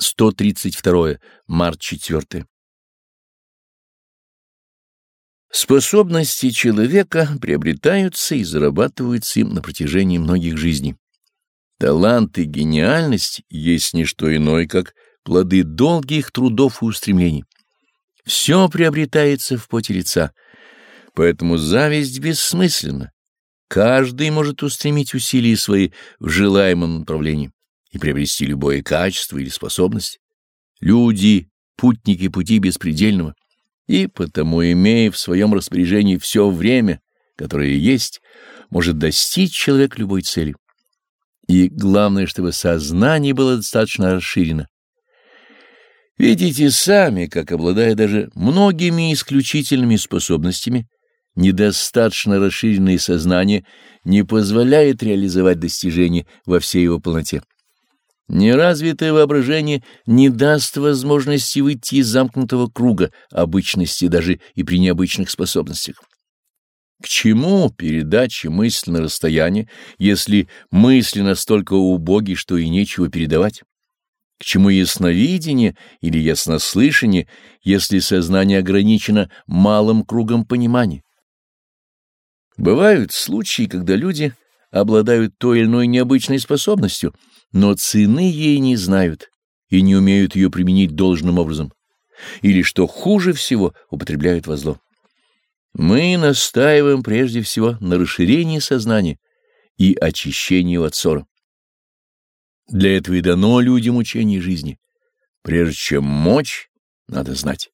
132. Март 4. Способности человека приобретаются и зарабатываются им на протяжении многих жизней. Талант и гениальность есть не что иное, как плоды долгих трудов и устремлений. Все приобретается в поте лица, поэтому зависть бессмысленна. Каждый может устремить усилия свои в желаемом направлении и приобрести любое качество или способность. Люди — путники пути беспредельного, и потому, имея в своем распоряжении все время, которое есть, может достичь человек любой цели. И главное, чтобы сознание было достаточно расширено. Видите сами, как, обладая даже многими исключительными способностями, недостаточно расширенное сознание не позволяет реализовать достижения во всей его полноте. Неразвитое воображение не даст возможности выйти из замкнутого круга обычности даже и при необычных способностях. К чему передача мысли на расстояние, если мысли настолько убоги, что и нечего передавать? К чему ясновидение или яснослышание, если сознание ограничено малым кругом понимания? Бывают случаи, когда люди обладают той или иной необычной способностью — но цены ей не знают и не умеют ее применить должным образом, или, что хуже всего, употребляют во зло. Мы настаиваем прежде всего на расширении сознания и очищении от ссора. Для этого и дано людям учение жизни. Прежде чем мочь, надо знать.